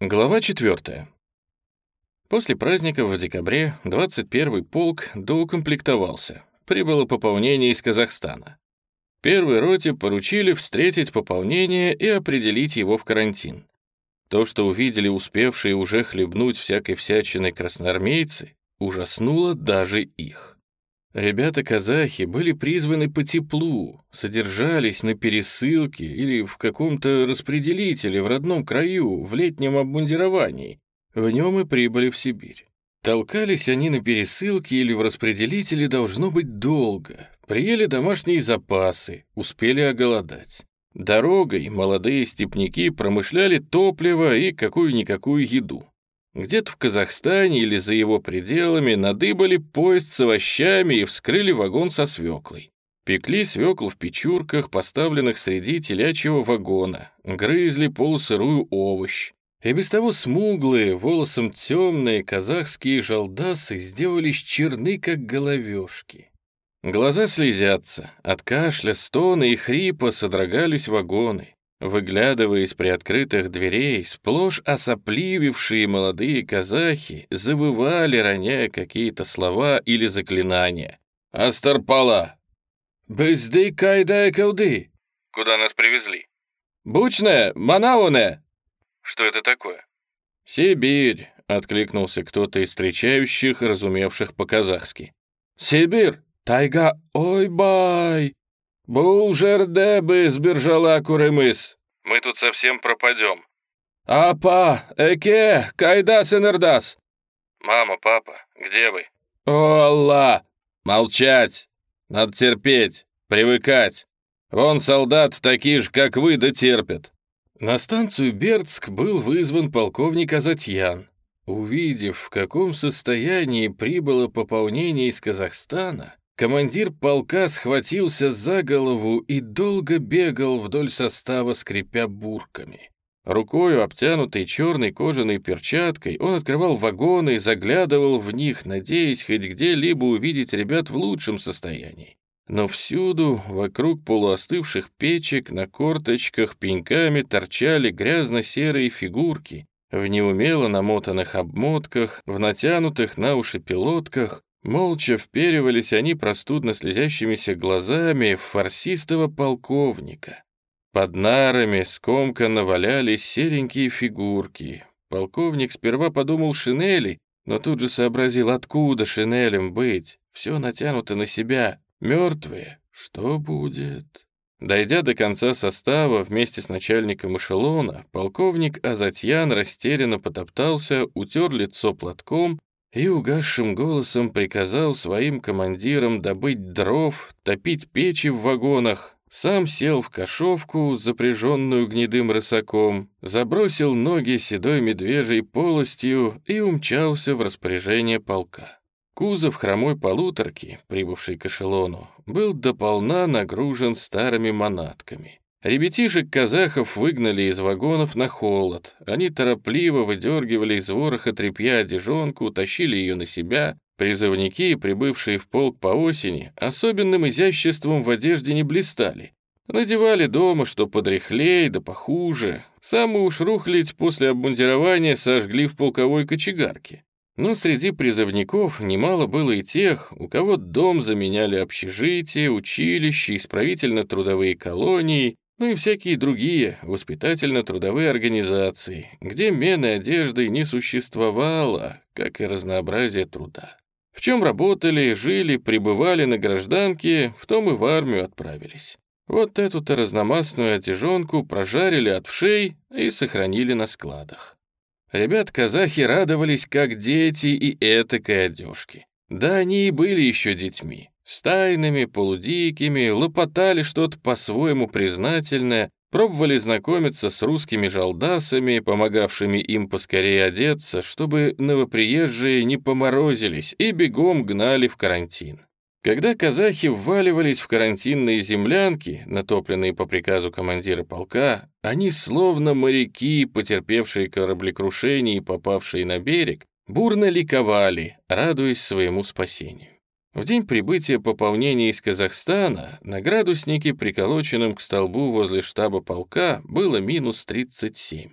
Глава 4. После праздников в декабре 21-й полк доукомплектовался. Прибыло пополнение из Казахстана. Первой роте поручили встретить пополнение и определить его в карантин. То, что увидели успевшие уже хлебнуть всякой всячиной красноармейцы, ужаснуло даже их. Ребята-казахи были призваны по теплу, содержались на пересылке или в каком-то распределителе в родном краю, в летнем обмундировании. В нем и прибыли в Сибирь. Толкались они на пересылке или в распределителе должно быть долго. Приели домашние запасы, успели оголодать. Дорогой молодые степняки промышляли топливо и какую-никакую еду. Где-то в Казахстане или за его пределами надыбали поезд с овощами и вскрыли вагон со свеклой. Пекли свеклу в печурках, поставленных среди телячьего вагона, грызли полусырую овощ. И без того смуглые, волосом темные казахские жалдасы сделались черны, как головешки. Глаза слезятся, от кашля, стона и хрипа содрогались вагоны. Выглядывая из приоткрытых дверей, сплошь осопливившие молодые казахи завывали, роняя какие-то слова или заклинания. «Астарпала!» «Бызды кайдай кауды!» Куда нас привезли? «Бучная! Манауне!» Что это такое? «Сибирь!» — откликнулся кто-то из встречающих, разумевших по-казахски. «Сибирь! Тайга! Ой-бай! «Бул жердебы сбержала курымыс!» Мы тут совсем пропадем. «Апа! Эке! Кайдас энердас!» Мама, папа, где вы? «О, Алла! Молчать! Надо терпеть, привыкать! Вон солдат такие же, как вы, да терпят!» На станцию Бердск был вызван полковник Азатьян. Увидев, в каком состоянии прибыло пополнение из Казахстана, Командир полка схватился за голову и долго бегал вдоль состава, скрипя бурками. Рукою, обтянутой черной кожаной перчаткой, он открывал вагоны и заглядывал в них, надеясь хоть где-либо увидеть ребят в лучшем состоянии. Но всюду, вокруг полуостывших печек, на корточках пеньками торчали грязно-серые фигурки, в неумело намотанных обмотках, в натянутых на уши пилотках, Молча вперивались они простудно слезящимися глазами в фарсистого полковника. Под нарами скомканно валялись серенькие фигурки. Полковник сперва подумал шинели, но тут же сообразил, откуда шинелем быть. Все натянуто на себя. Мертвые. Что будет? Дойдя до конца состава вместе с начальником эшелона, полковник Азатьян растерянно потоптался, утер лицо платком и угасшим голосом приказал своим командирам добыть дров, топить печи в вагонах, сам сел в кошовку, запряженную гнедым рысаком, забросил ноги седой медвежьей полостью и умчался в распоряжение полка. Кузов хромой полуторки, прибывший к эшелону, был дополна нагружен старыми манатками. Ребятишек-казахов выгнали из вагонов на холод. Они торопливо выдергивали из вороха тряпья одежонку, тащили ее на себя. Призывники, прибывшие в полк по осени, особенным изяществом в одежде не блистали. Надевали дома, что подряхлей, да похуже. Самую уж рухлить после обмундирования сожгли в полковой кочегарке. Но среди призывников немало было и тех, у кого дом заменяли общежитие, училище, исправительно-трудовые колонии, ну и всякие другие воспитательно-трудовые организации, где мены одежды не существовало, как и разнообразие труда. В чем работали, жили, пребывали на гражданке, в том и в армию отправились. Вот эту-то разномастную одежонку прожарили от вшей и сохранили на складах. Ребят-казахи радовались, как дети и этакой одежки. Да они и были еще детьми. Стайными, полудикими, лопотали что-то по-своему признательное, пробовали знакомиться с русскими жалдасами, помогавшими им поскорее одеться, чтобы новоприезжие не поморозились и бегом гнали в карантин. Когда казахи вваливались в карантинные землянки, натопленные по приказу командира полка, они, словно моряки, потерпевшие кораблекрушение и попавшие на берег, бурно ликовали, радуясь своему спасению. В день прибытия пополнения из Казахстана на градуснике, приколоченном к столбу возле штаба полка, было минус 37.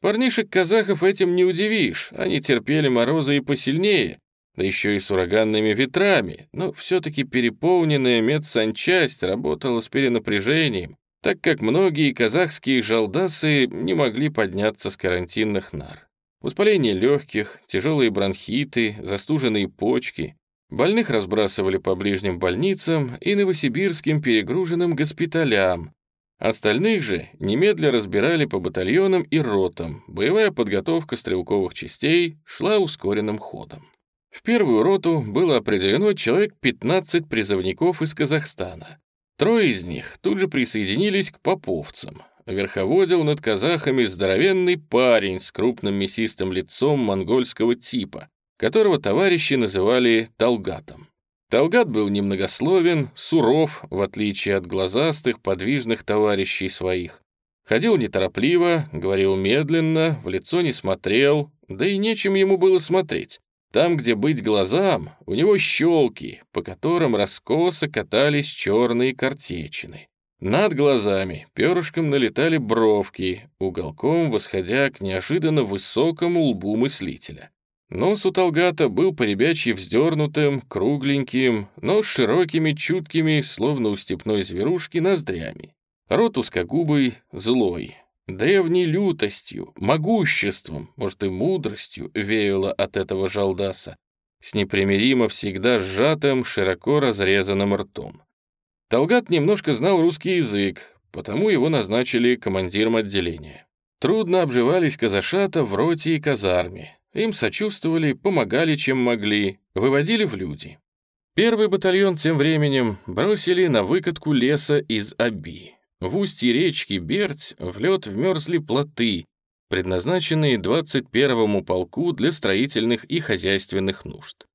Парнишек-казахов этим не удивишь, они терпели морозы и посильнее, да еще и с ураганными ветрами, но все-таки переполненная медсанчасть работала с перенапряжением, так как многие казахские жалдасы не могли подняться с карантинных нар. Воспаление легких, тяжелые бронхиты, застуженные почки. Больных разбрасывали по ближним больницам и новосибирским перегруженным госпиталям. Остальных же немедля разбирали по батальонам и ротам. Боевая подготовка стрелковых частей шла ускоренным ходом. В первую роту было определено человек 15 призывников из Казахстана. Трое из них тут же присоединились к поповцам. Верховодил над казахами здоровенный парень с крупным мясистым лицом монгольского типа, которого товарищи называли Талгатом. Талгат был немногословен, суров, в отличие от глазастых, подвижных товарищей своих. Ходил неторопливо, говорил медленно, в лицо не смотрел, да и нечем ему было смотреть. Там, где быть глазам, у него щелки, по которым раскосо катались черные картечины. Над глазами перышком налетали бровки, уголком восходя к неожиданно высокому лбу мыслителя. Нос у Талгата был поребячьи вздернутым, кругленьким, но с широкими, чуткими, словно у степной зверушки, ноздрями. Рот узкогубый, злой, Древней лютостью, могуществом, может и мудростью веяло от этого жалдаса, с непримиримо всегда сжатым, широко разрезанным ртом. Талгат немножко знал русский язык, потому его назначили командиром отделения. Трудно обживались казашата в роте и казарме. Им сочувствовали, помогали, чем могли, выводили в люди. Первый батальон тем временем бросили на выкатку леса из Аби. В устье речки Берть в лед вмерзли плоты, предназначенные 21-му полку для строительных и хозяйственных нужд.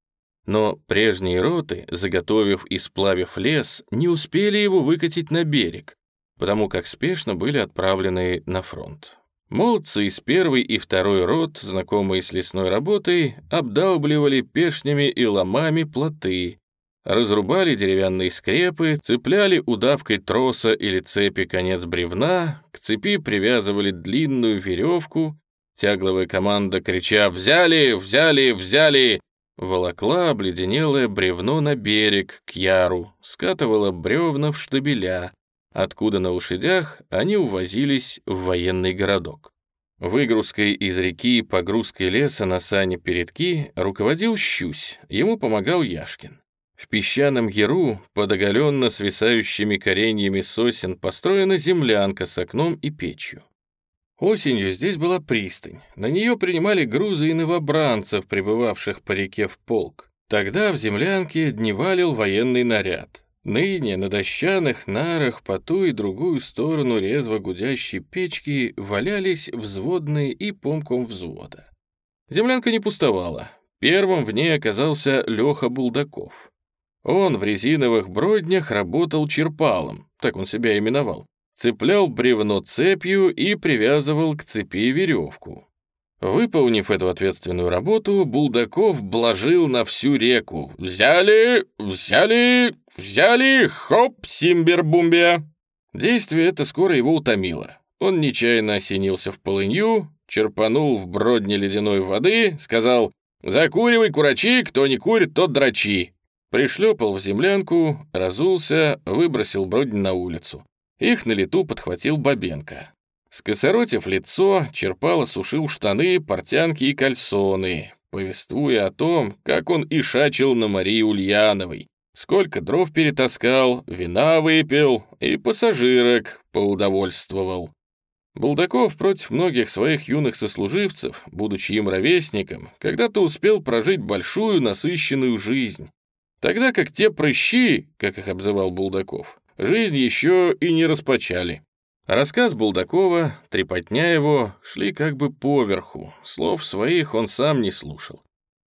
Но прежние роты, заготовив и сплавив лес, не успели его выкатить на берег, потому как спешно были отправлены на фронт. Молодцы из первой и второй рот, знакомые с лесной работой, обдалбливали пешнями и ломами плоты, разрубали деревянные скрепы, цепляли удавкой троса или цепи конец бревна, к цепи привязывали длинную веревку, тягловая команда, крича «Взяли! Взяли! Взяли!» волокла обледенелое бревно на берег, к яру, скатывала бревна в штабеля, откуда на лошадях они увозились в военный городок. Выгрузкой из реки и погрузкой леса на сани передки руководил Щусь, ему помогал Яшкин. В песчаном яру, под оголенно свисающими кореньями сосен, построена землянка с окном и печью. Осенью здесь была пристань. На нее принимали грузы и новобранцев, прибывавших по реке в полк. Тогда в землянке дневалил военный наряд. Ныне на дощаных нарах по ту и другую сторону резво гудящей печки валялись взводные и помком взвода. Землянка не пустовала. Первым в ней оказался Леха Булдаков. Он в резиновых броднях работал черпалом, так он себя именовал. Цеплял бревно цепью и привязывал к цепи веревку. Выполнив эту ответственную работу, Булдаков блажил на всю реку. «Взяли! Взяли! Взяли! Хоп, симбер-бумбе!» Действие это скоро его утомило. Он нечаянно осенился в полынью, черпанул в бродне ледяной воды, сказал «Закуривай, курачи, кто не курит, тот драчи!» Пришлепал в землянку, разулся, выбросил Бродин на улицу. Их на лету подхватил Бабенко. Скосоротив лицо, черпало сушил штаны, портянки и кальсоны, повествуя о том, как он ишачил на Марии Ульяновой, сколько дров перетаскал, вина выпил и пассажирок поудовольствовал. Булдаков против многих своих юных сослуживцев, будучи им ровесником, когда-то успел прожить большую насыщенную жизнь, Тогда как те прыщи, как их обзывал Булдаков, жизнь еще и не распачали. Рассказ Булдакова, трепотня его, шли как бы поверху, слов своих он сам не слушал.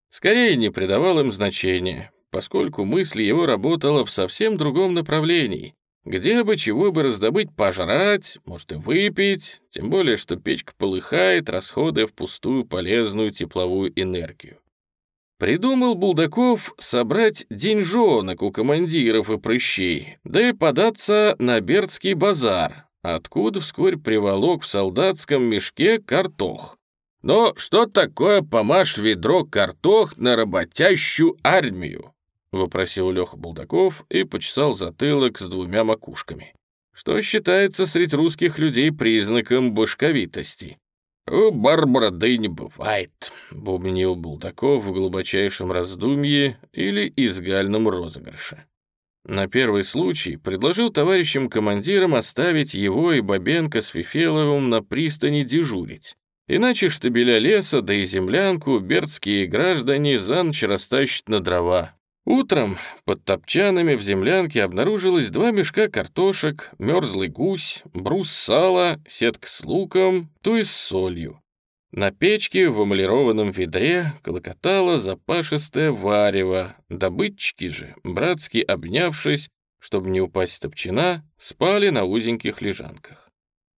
Скорее не придавал им значения, поскольку мысль его работала в совсем другом направлении, где бы чего бы раздобыть пожрать, может и выпить, тем более что печка полыхает, расходуя впустую полезную тепловую энергию. Придумал Булдаков собрать деньжонок у командиров и прыщей, да и податься на Бердский базар, откуда вскоре приволок в солдатском мешке картох. Но что такое помашь ведро картох на работящую армию? — вопросил Леха Булдаков и почесал затылок с двумя макушками. Что считается среди русских людей признаком башковитости. «У Барбара не бывает», — бубнил Булдаков в глубочайшем раздумье или изгальном розыгрыше. На первый случай предложил товарищам-командирам оставить его и Бабенко с Фифеловым на пристани дежурить. Иначе штабеля леса, да и землянку бердские граждане за ночь растащат на дрова. Утром под топчанами в землянке обнаружилось два мешка картошек, мерзлый гусь, брус сала, сетка с луком, ту и с солью. На печке в эмалированном ведре колокотало запашистое варево. Добытчики же, братски обнявшись, чтобы не упасть топчина, спали на узеньких лежанках.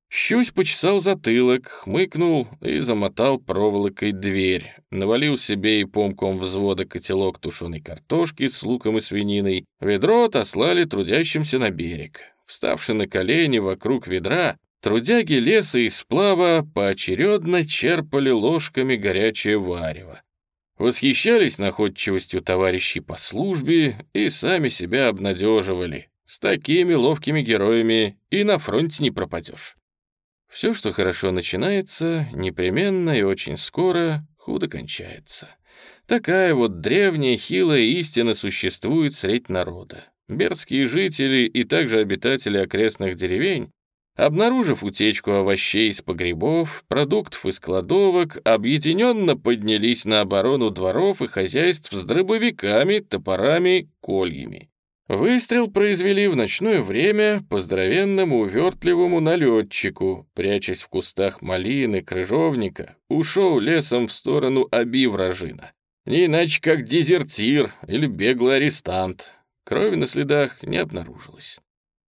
Щусь почесал затылок, хмыкнул и замотал проволокой дверь. Навалил себе и помком взвода котелок тушеной картошки с луком и свининой. Ведро отослали трудящимся на берег. Вставши на колени вокруг ведра, трудяги леса и сплава поочередно черпали ложками горячее варево. Восхищались находчивостью товарищей по службе и сами себя обнадеживали. С такими ловкими героями и на фронте не пропадешь. Все, что хорошо начинается, непременно и очень скоро худо кончается. Такая вот древняя хилая истина существует средь народа. Бердские жители и также обитатели окрестных деревень, обнаружив утечку овощей из погребов, продуктов из кладовок, объединенно поднялись на оборону дворов и хозяйств с дробовиками, топорами, кольями. Выстрел произвели в ночное время по здоровенному увертливому налетчику, прячась в кустах малины, крыжовника, ушел лесом в сторону оби вражина. Не иначе как дезертир или беглый арестант. Крови на следах не обнаружилось.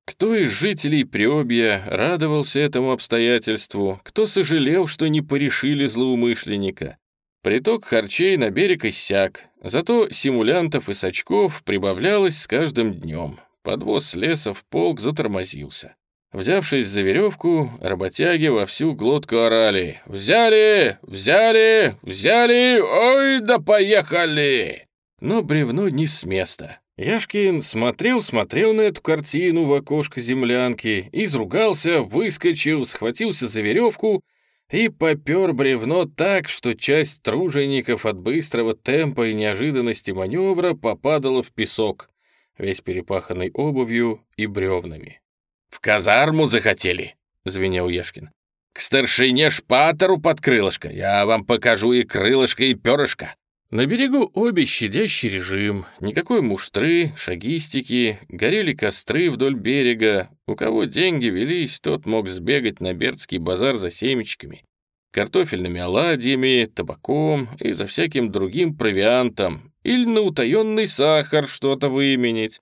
Кто из жителей Приобья радовался этому обстоятельству, кто сожалел, что не порешили злоумышленника. Приток харчей на берег иссяк, зато симулянтов и сачков прибавлялось с каждым днем. Подвоз леса в полк затормозился. Взявшись за веревку, работяги во всю глотку орали «Взяли! Взяли! Взяли! Ой, да поехали!» Но бревно не с места. Яшкин смотрел-смотрел на эту картину в окошко землянки, изругался, выскочил, схватился за веревку и попер бревно так, что часть тружеников от быстрого темпа и неожиданности маневра попадала в песок, весь перепаханный обувью и бревнами. «В казарму захотели!» — звенел Ешкин. «К старшине шпатору под крылышко! Я вам покажу и крылышко, и перышко!» На берегу обе щадящий режим, никакой муштры, шагистики, горели костры вдоль берега. У кого деньги велись, тот мог сбегать на Бердский базар за семечками, картофельными оладьями, табаком и за всяким другим провиантом, или на утаенный сахар что-то выменить.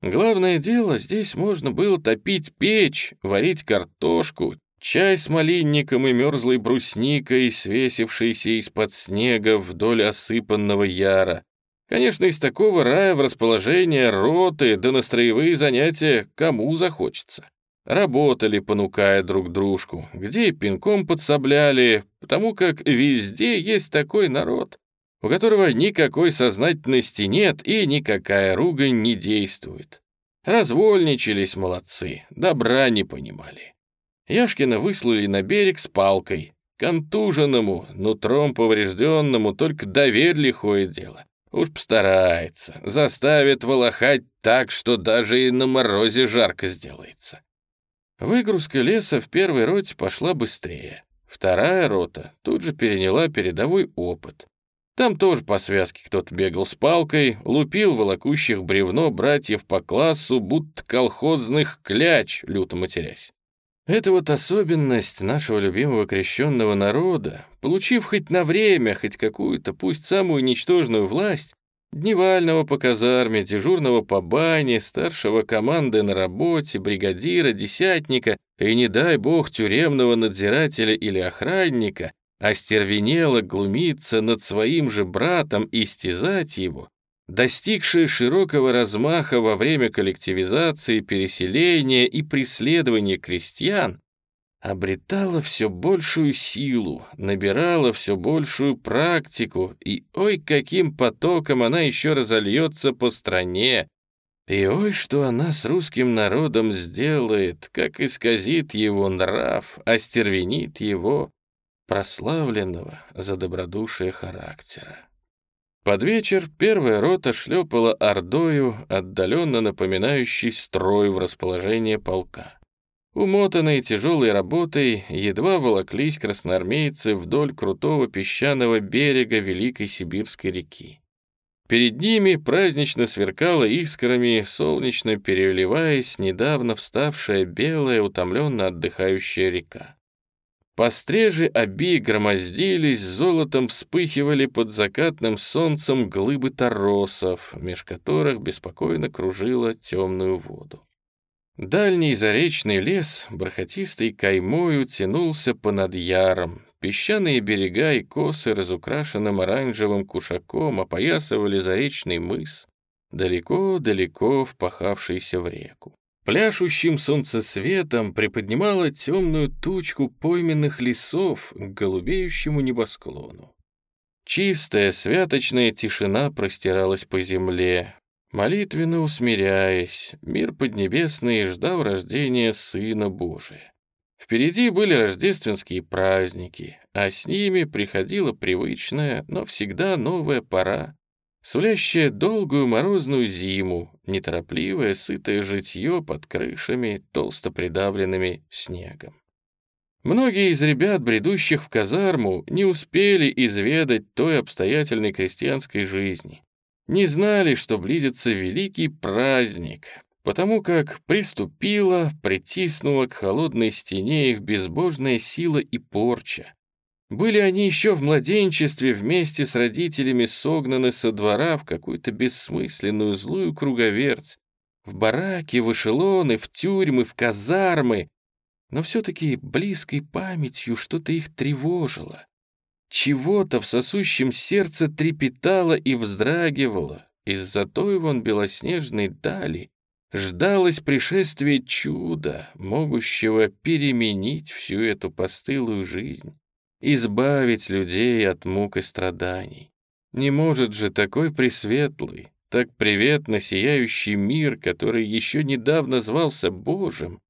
Главное дело, здесь можно было топить печь, варить картошку, Чай с малинником и мерзлой брусникой, свесившейся из-под снега вдоль осыпанного яра. Конечно, из такого рая в расположение роты да на строевые занятия кому захочется. Работали, понукая друг дружку, где пинком подсобляли, потому как везде есть такой народ, у которого никакой сознательности нет и никакая ругань не действует. Развольничались молодцы, добра не понимали. Яшкина выслали на берег с палкой. Контуженному, нутром поврежденному, только доверь лихое дело. Уж постарается, заставит волохать так, что даже и на морозе жарко сделается. Выгрузка леса в первой роте пошла быстрее. Вторая рота тут же переняла передовой опыт. Там тоже по связке кто-то бегал с палкой, лупил волокущих бревно братьев по классу, будто колхозных кляч, люто матерясь. Это вот особенность нашего любимого крещенного народа, получив хоть на время, хоть какую-то, пусть самую ничтожную власть, дневального по казарме, дежурного по бане, старшего команды на работе, бригадира, десятника и, не дай бог, тюремного надзирателя или охранника, остервенело глумиться над своим же братом и стязать его, достигшая широкого размаха во время коллективизации, переселения и преследования крестьян, обретала все большую силу, набирала все большую практику, и ой, каким потоком она еще разольется по стране, и ой, что она с русским народом сделает, как исказит его нрав, остервенит его, прославленного за добродушие характера. Под вечер первая рота шлепала ордою, отдаленно напоминающий строй в расположении полка. Умотанные тяжелой работой, едва волоклись красноармейцы вдоль крутого песчаного берега Великой Сибирской реки. Перед ними празднично сверкала искрами, солнечно переливаясь недавно вставшая белая, утомленно отдыхающая река. Пострежи оби громоздились, золотом вспыхивали под закатным солнцем глыбы торосов, меж которых беспокойно кружила темную воду. Дальний заречный лес, бархатистый каймою, тянулся понад яром. Песчаные берега и косы, разукрашенным оранжевым кушаком, опоясывали заречный мыс, далеко-далеко впахавшийся в реку. Пляшущим солнцесветом приподнимала темную тучку пойменных лесов к голубеющему небосклону. Чистая святочная тишина простиралась по земле, Молитвенно усмиряясь, мир поднебесный ждал рождения Сына Божия. Впереди были рождественские праздники, а с ними приходила привычная, но всегда новая пора, сулящая долгую морозную зиму, неторопливое сытое житье под крышами, толсто придавленными снегом. Многие из ребят, бредущих в казарму, не успели изведать той обстоятельной крестьянской жизни, не знали, что близится великий праздник, потому как приступила, притиснула к холодной стене их безбожная сила и порча. Были они еще в младенчестве вместе с родителями согнаны со двора в какую-то бессмысленную злую круговерть, в бараки, в эшелоны, в тюрьмы, в казармы, но все-таки близкой памятью что-то их тревожило. Чего-то в сосущем сердце трепетало и вздрагивало. Из-за той вон белоснежной дали ждалось пришествие чуда, могущего переменить всю эту постылую жизнь, избавить людей от мук и страданий. Не может же такой пресветлый, так приветно сияющий мир, который еще недавно звался Божьим,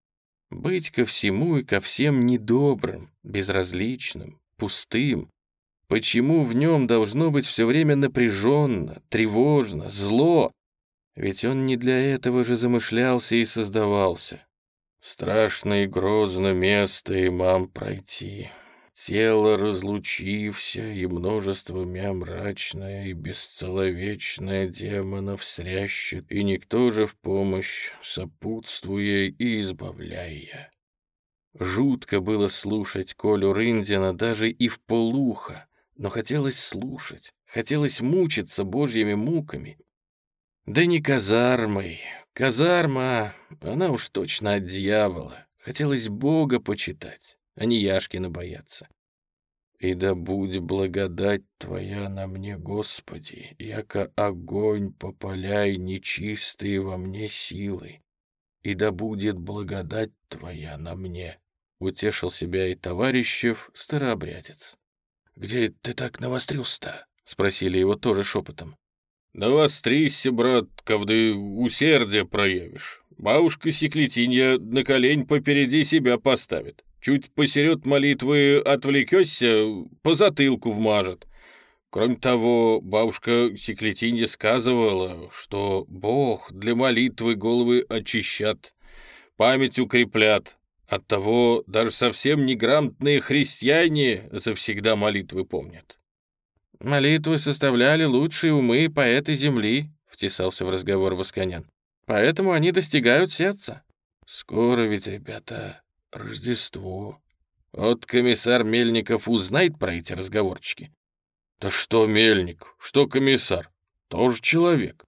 быть ко всему и ко всем недобрым, безразличным, пустым, Почему в нем должно быть все время напряженно, тревожно, зло? Ведь он не для этого же замышлялся и создавался. Страшно и грозно место имам пройти. Тело разлучився, и множество мя мрачное и бесцеловечное демонов срящет, и никто же в помощь, сопутствуя и избавляя. Жутко было слушать Колю Рындина даже и в полухо, но хотелось слушать, хотелось мучиться божьими муками. Да не казармой. Казарма, она уж точно от дьявола. Хотелось Бога почитать, а не Яшкина бояться. И да будь благодать Твоя на мне, Господи, яко огонь попаляй нечистые во мне силы. И да будет благодать Твоя на мне, — утешил себя и товарищев старообрядец. «Где ты так навострился-то?» — спросили его тоже шепотом. «Навострись, брат, ковды усердие проявишь. Бабушка Секлетинья на колень попереди себя поставит. Чуть посеред молитвы отвлекешься, по затылку вмажет. Кроме того, бабушка Секлетинья сказывала, что Бог для молитвы головы очищат, память укреплят, Оттого даже совсем неграмотные христиане завсегда молитвы помнят. «Молитвы составляли лучшие умы поэты земли», — втесался в разговор Восконян. «Поэтому они достигают сердца». «Скоро ведь, ребята, Рождество. Вот комиссар Мельников узнает про эти разговорчики». «Да что Мельник, что комиссар? Тоже человек.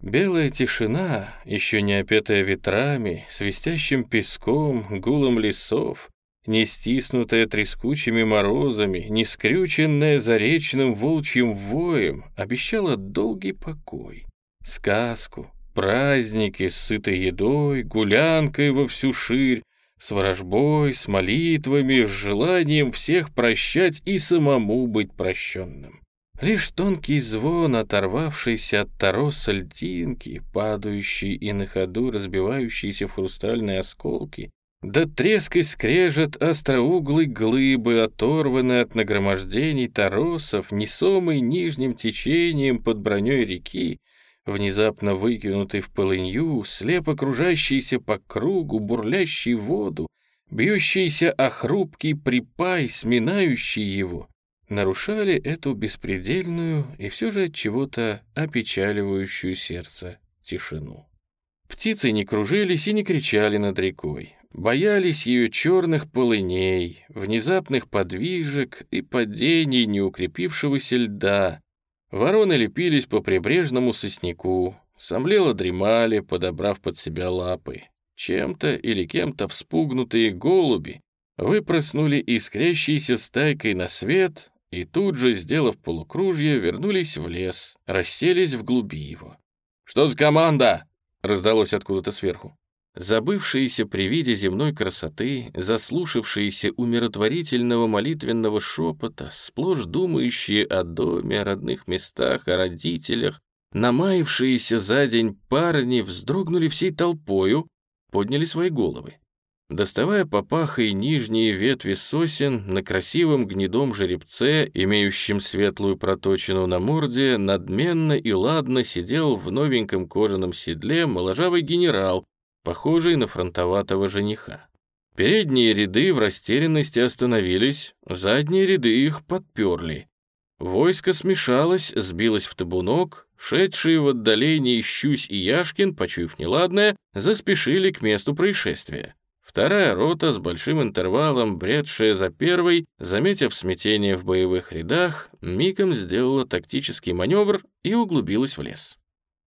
Белая тишина, еще не опетая ветрами, свистящим песком, гулом лесов, не стиснутая трескучими морозами, не скрюченная заречным волчьим воем, обещала долгий покой, сказку, праздники с сытой едой, гулянкой во всю ширь, с ворожбой, с молитвами, с желанием всех прощать и самому быть прощенным. Лишь тонкий звон, оторвавшийся от тороса льдинки, падающий и на ходу разбивающийся в хрустальные осколки, да треск и скрежет остроуглой глыбы, оторванной от нагромождений торосов, несомой нижним течением под броней реки, внезапно выкинутый в полынью, слеп окружающийся по кругу, бурлящий воду, бьющийся о хрупкий припай, сминающий его, нарушали эту беспредельную и все же от чего-то опечаливающую сердце тишину. Птицы не кружились и не кричали над рекой, боялись ее черных полыней, внезапных подвижек и падений неукрепившегося льда. Вороны лепились по прибрежному сосняку, сомлело дремали, подобрав под себя лапы. Чем-то или кем-то вспугнутые голуби выпроснули искрящейся стайкой на свет и тут же, сделав полукружье, вернулись в лес, расселись в глуби его. «Что за команда?» — раздалось откуда-то сверху. Забывшиеся при виде земной красоты, заслушавшиеся умиротворительного молитвенного шепота, сплошь думающие о доме, о родных местах, о родителях, намаявшиеся за день парни вздрогнули всей толпою, подняли свои головы. Доставая попахой нижние ветви сосен, на красивом гнедом жеребце, имеющем светлую проточину на морде, надменно и ладно сидел в новеньком кожаном седле моложавый генерал, похожий на фронтоватого жениха. Передние ряды в растерянности остановились, задние ряды их подперли. Войско смешалось, сбилось в табунок, шедшие в отдалении Щусь и Яшкин, почуяв неладное, заспешили к месту происшествия. Вторая рота с большим интервалом, бредшая за первой, заметив смятение в боевых рядах, мигом сделала тактический маневр и углубилась в лес.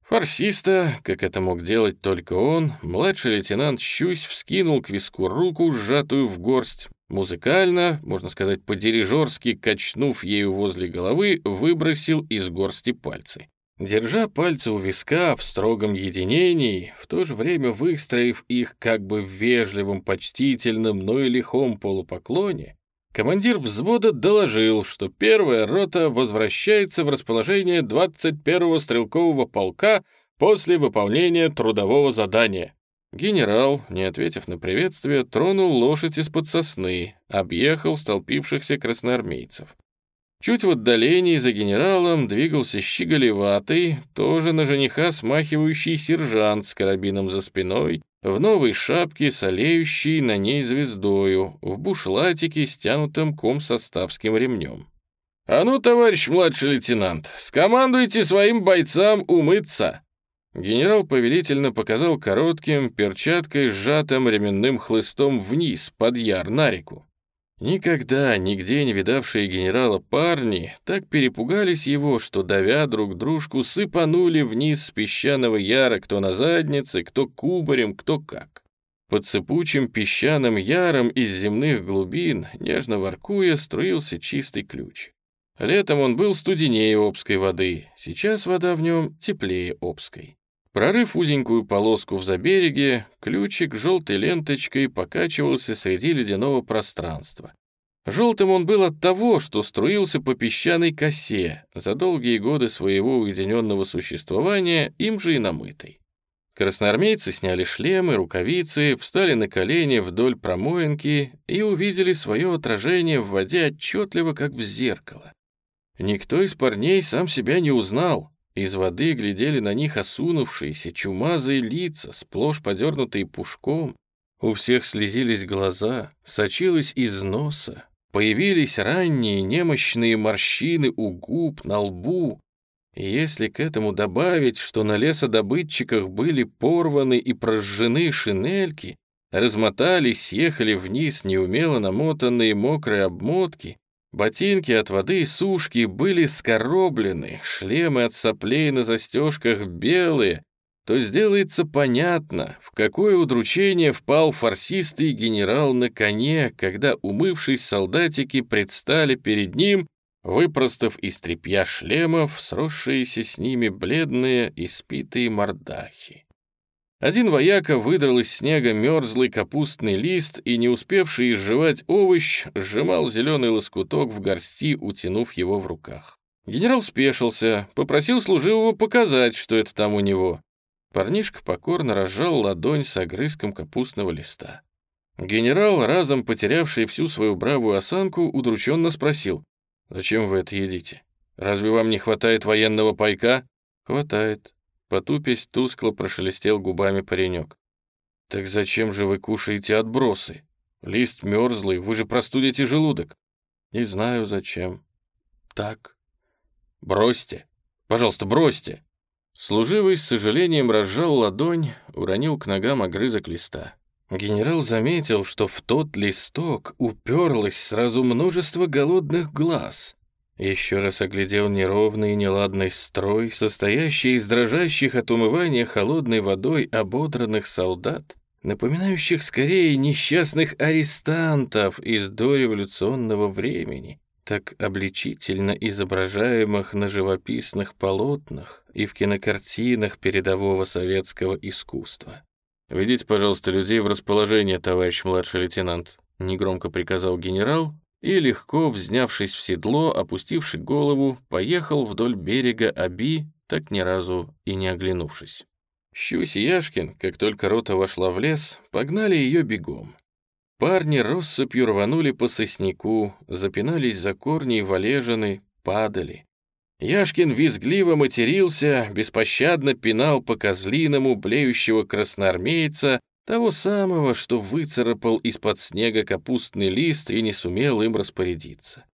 Фарсиста, как это мог делать только он, младший лейтенант Щусь вскинул к виску руку, сжатую в горсть. Музыкально, можно сказать, по-дирижерски, качнув ею возле головы, выбросил из горсти пальцы. Держа пальцы у виска в строгом единении, в то же время выстроив их как бы в вежливом, почтительном, но и лихом полупоклоне, командир взвода доложил, что первая рота возвращается в расположение 21-го стрелкового полка после выполнения трудового задания. Генерал, не ответив на приветствие, тронул лошадь из-под сосны, объехал столпившихся красноармейцев. Чуть в отдалении за генералом двигался щеголеватый, тоже на жениха смахивающий сержант с карабином за спиной в новой шапке с олеющей на ней звездою, в бушлатике, стянутым комсоставским ремнем. «А ну, товарищ младший лейтенант, скомандуйте своим бойцам умыться!» Генерал повелительно показал коротким, перчаткой сжатым ременным хлыстом вниз, под яр, на реку. Никогда, нигде не видавшие генерала парни так перепугались его, что, давя друг дружку, сыпанули вниз с песчаного яра кто на заднице, кто кубарем, кто как. Под сыпучим песчаным яром из земных глубин, нежно воркуя, струился чистый ключ. Летом он был студенее обской воды, сейчас вода в нем теплее обской. Прорыв узенькую полоску в забереге, ключик желтой ленточкой покачивался среди ледяного пространства. Желтым он был от того, что струился по песчаной косе, за долгие годы своего уединенного существования им же и намытой. Красноармейцы сняли шлемы, рукавицы, встали на колени вдоль промоинки и увидели свое отражение в воде отчетливо, как в зеркало. Никто из парней сам себя не узнал, из воды глядели на них осунувшиеся, чумазые лица, сплошь подернутые пушком. У всех слезились глаза, сочилось из носа. Появились ранние немощные морщины у губ, на лбу. Если к этому добавить, что на лесодобытчиках были порваны и прожжены шинельки, размотались, съехали вниз неумело намотанные мокрые обмотки, Ботинки от воды и сушки были скороблены, шлемы от соплей на застежках белые, то сделается понятно, в какое удручение впал фарсистый генерал на коне, когда, умывшись солдатики, предстали перед ним, выпростав из тряпья шлемов, сросшиеся с ними бледные и спитые мордахи. Один вояка выдрал из снега мерзлый капустный лист и, не успевший изживать овощ, сжимал зеленый лоскуток в горсти, утянув его в руках. Генерал спешился, попросил служивого показать, что это там у него. Парнишка покорно разжал ладонь с огрызком капустного листа. Генерал, разом потерявший всю свою бравую осанку, удрученно спросил, «Зачем вы это едите? Разве вам не хватает военного пайка?» «Хватает», Потупясь, тускло прошелестел губами паренек. «Так зачем же вы кушаете отбросы? Лист мерзлый, вы же простудите желудок». «Не знаю, зачем». «Так». «Бросьте. Пожалуйста, бросьте». Служивый с сожалением разжал ладонь, уронил к ногам огрызок листа. Генерал заметил, что в тот листок уперлось сразу множество голодных глаз. Еще раз оглядел неровный и неладный строй, состоящий из дрожащих от умывания холодной водой ободранных солдат, напоминающих скорее несчастных арестантов из дореволюционного времени, так обличительно изображаемых на живописных полотнах и в кинокартинах передового советского искусства. «Ведите, пожалуйста, людей в расположение, товарищ младший лейтенант», негромко приказал генерал, и, легко взнявшись в седло, опустивший голову, поехал вдоль берега Аби, так ни разу и не оглянувшись. Щусь и Яшкин, как только рота вошла в лес, погнали ее бегом. Парни россыпью рванули по сосняку, запинались за корни и валежины, падали. Яшкин визгливо матерился, беспощадно пинал по козлиному блеющего красноармейца, того самого, что выцарапал из-под снега капустный лист и не сумел им распорядиться.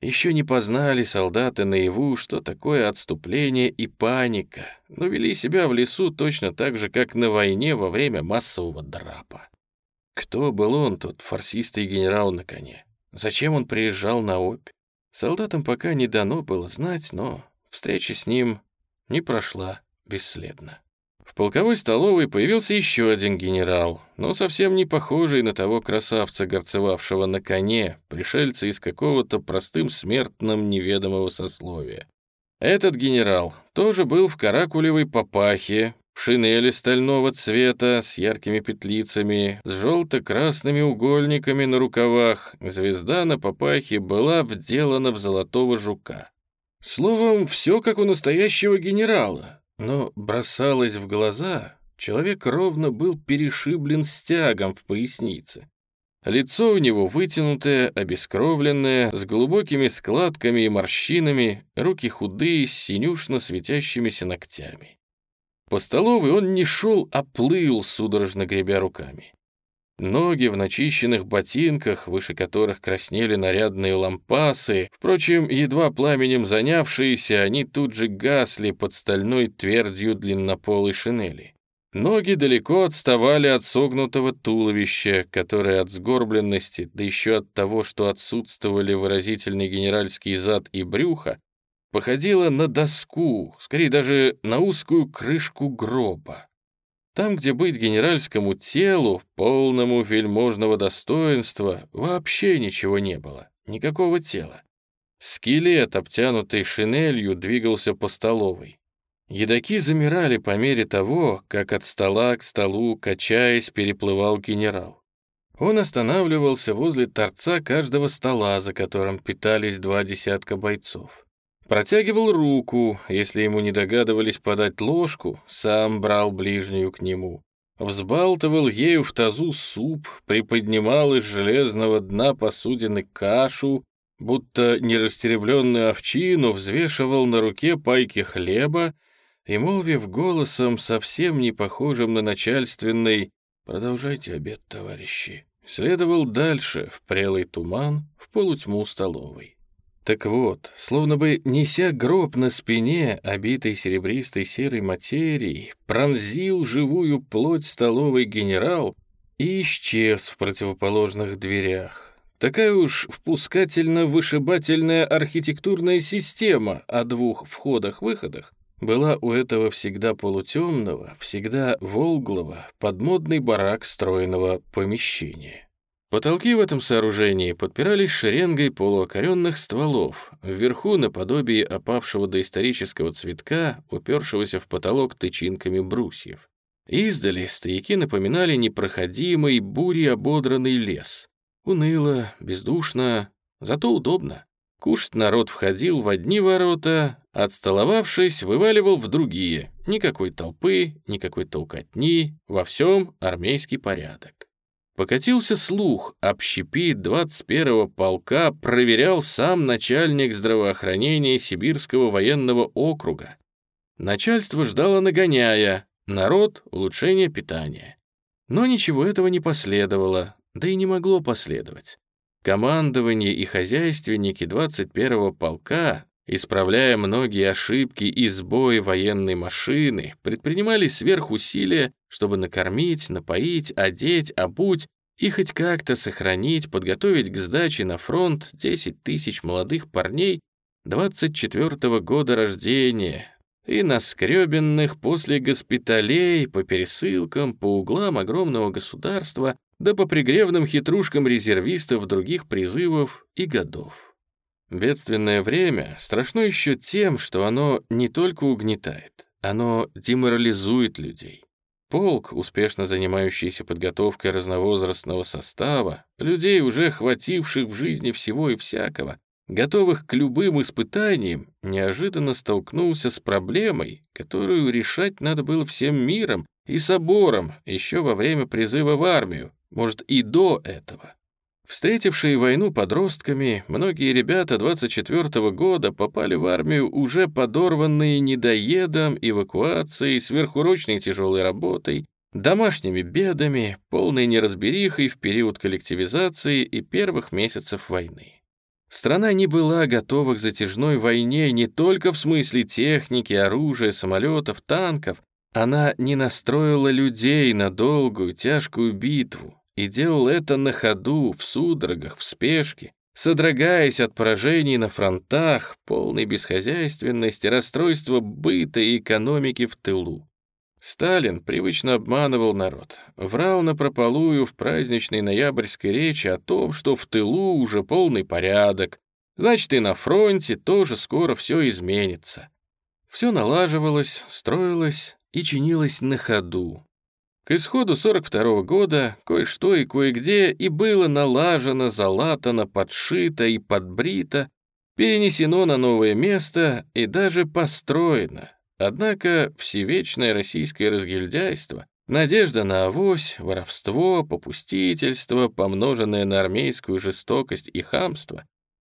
Еще не познали солдаты наяву, что такое отступление и паника, но вели себя в лесу точно так же, как на войне во время массового драпа. Кто был он, тот фарсистый генерал на коне? Зачем он приезжал на опь? Солдатам пока не дано было знать, но встреча с ним не прошла бесследно. В полковой столовой появился еще один генерал, но совсем не похожий на того красавца, горцевавшего на коне, пришельца из какого-то простым смертным неведомого сословия. Этот генерал тоже был в каракулевой папахе, в шинели стального цвета с яркими петлицами, с желто-красными угольниками на рукавах. Звезда на папахе была вделана в золотого жука. Словом, все как у настоящего генерала, но бросалось в глаза, человек ровно был перешиблен стягом в пояснице. Лицо у него вытянутое, обескровленное, с глубокими складками и морщинами, руки худые, с синюшно светящимися ногтями. По столовой он не шел, а плыл, судорожно гребя руками. Ноги в начищенных ботинках, выше которых краснели нарядные лампасы, впрочем, едва пламенем занявшиеся, они тут же гасли под стальной твердью длиннополой шинели. Ноги далеко отставали от согнутого туловища, которое от сгорбленности, да еще от того, что отсутствовали выразительный генеральский зад и брюхо, походило на доску, скорее даже на узкую крышку гроба. Там, где быть генеральскому телу, полному вельможного достоинства, вообще ничего не было, никакого тела. Скелет, обтянутый шинелью, двигался по столовой. Едаки замирали по мере того, как от стола к столу, качаясь, переплывал генерал. Он останавливался возле торца каждого стола, за которым питались два десятка бойцов. Протягивал руку, если ему не догадывались подать ложку, сам брал ближнюю к нему. Взбалтывал ею в тазу суп, приподнимал из железного дна посудины кашу, будто нерастеребленную овчину взвешивал на руке пайки хлеба и, молвив голосом, совсем не похожим на начальственный «Продолжайте обед, товарищи», следовал дальше в прелый туман, в полутьму столовой. Так вот, словно бы неся гроб на спине, обитой серебристой серой материей, пронзил живую плоть столовый генерал и исчез в противоположных дверях. Такая уж впускательно-вышибательная архитектурная система о двух входах-выходах была у этого всегда полутемного, всегда волглого, под модный барак стройного помещения. Потолки в этом сооружении подпирались шеренгой полуокоренных стволов, вверху наподобие опавшего доисторического цветка, упершегося в потолок тычинками брусьев. Издали стояки напоминали непроходимый, бури ободранный лес. Уныло, бездушно, зато удобно. Кушать народ входил в одни ворота, отстоловавшись, вываливал в другие. Никакой толпы, никакой толкотни, во всем армейский порядок. Покатился слух, общепит 21-го полка проверял сам начальник здравоохранения Сибирского военного округа. Начальство ждало нагоняя, народ — улучшение питания. Но ничего этого не последовало, да и не могло последовать. Командование и хозяйственники 21-го полка, исправляя многие ошибки и сбои военной машины, предпринимали сверхусилия, чтобы накормить, напоить, одеть, обуть и хоть как-то сохранить, подготовить к сдаче на фронт 10 тысяч молодых парней 24-го года рождения и наскребенных после госпиталей по пересылкам по углам огромного государства да по пригревным хитрушкам резервистов других призывов и годов. Бедственное время страшно еще тем, что оно не только угнетает, оно деморализует людей. Полк, успешно занимающийся подготовкой разновозрастного состава, людей, уже хвативших в жизни всего и всякого, готовых к любым испытаниям, неожиданно столкнулся с проблемой, которую решать надо было всем миром и собором еще во время призыва в армию, может, и до этого. Встретившие войну подростками, многие ребята 24 года попали в армию уже подорванные недоедом, эвакуацией, сверхурочной тяжелой работой, домашними бедами, полной неразберихой в период коллективизации и первых месяцев войны. Страна не была готова к затяжной войне не только в смысле техники, оружия, самолетов, танков, она не настроила людей на долгую, тяжкую битву, и делал это на ходу, в судорогах, в спешке, содрогаясь от поражений на фронтах, полной бесхозяйственности, расстройства быта и экономики в тылу. Сталин привычно обманывал народ, врал напропалую в праздничной ноябрьской речи о том, что в тылу уже полный порядок, значит и на фронте тоже скоро все изменится. Все налаживалось, строилось и чинилось на ходу, исходу 42 -го года кое-что и кое-где и было налажено, залатано, подшито и подбрито, перенесено на новое место и даже построено. Однако всевечное российское разгильдяйство, надежда на авось, воровство, попустительство, помноженное на армейскую жестокость и хамство,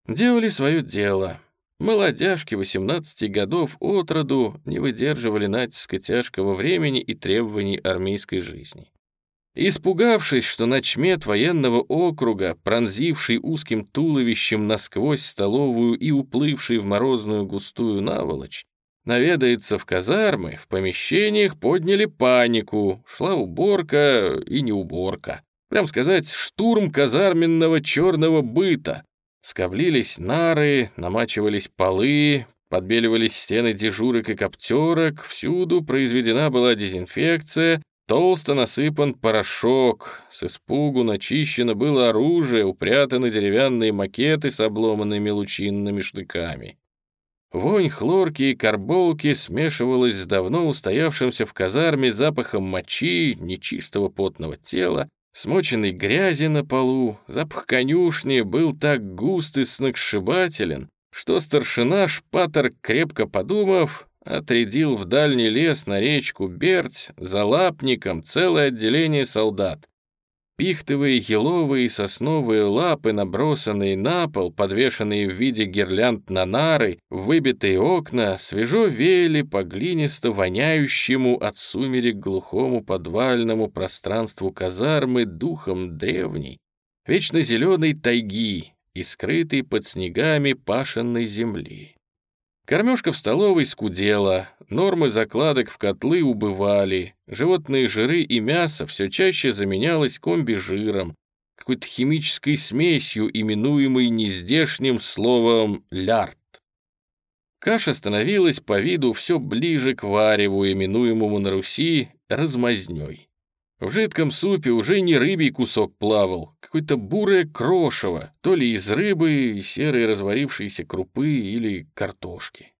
делали свое дело — Молодяжки 18 годов от роду не выдерживали натиска тяжкого времени и требований армейской жизни. Испугавшись, что начмет военного округа, пронзивший узким туловищем насквозь столовую и уплывший в морозную густую наволочь, наведается в казармы, в помещениях подняли панику, шла уборка и не уборка. Прям сказать, штурм казарменного черного быта, Скоблились нары, намачивались полы, подбеливались стены дежурок и коптерок, всюду произведена была дезинфекция, толсто насыпан порошок, с испугу начищено было оружие, упрятаны деревянные макеты с обломанными лучинными штыками. Вонь хлорки и карболки смешивалась с давно устоявшимся в казарме запахом мочи, нечистого потного тела, Смоченной грязи на полу, запах конюшни был так густ и сногсшибателен, что старшина Шпатер, крепко подумав, отрядил в дальний лес на речку Берть за лапником целое отделение солдат. Пихтовые, еловые и сосновые лапы, набросанные на пол, подвешенные в виде гирлянд на нары, выбитые окна, свежо веяли по глинисто воняющему от сумерек глухому подвальному пространству казармы духом древней, вечно зеленой тайги и скрытой под снегами пашенной земли. Кормежка в столовой скудела, нормы закладок в котлы убывали, животные жиры и мясо все чаще заменялось комби-жиром, какой-то химической смесью, именуемой нездешним словом «лярд». Каша становилась по виду все ближе к вареву, именуемому на Руси размазнёй. В жидком супе уже не рыбий кусок плавал, какое-то бурое крошево, то ли из рыбы серой разварившейся крупы или картошки.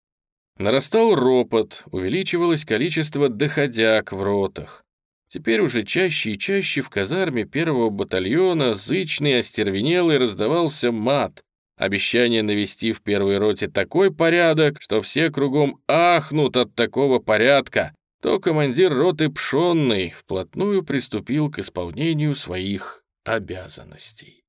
Нарастал ропот, увеличивалось количество доходяг в ротах. Теперь уже чаще и чаще в казарме первого батальона зычный, остервенелый раздавался мат, обещание навести в первой роте такой порядок, что все кругом ахнут от такого порядка, то командир роты Пшонный вплотную приступил к исполнению своих обязанностей.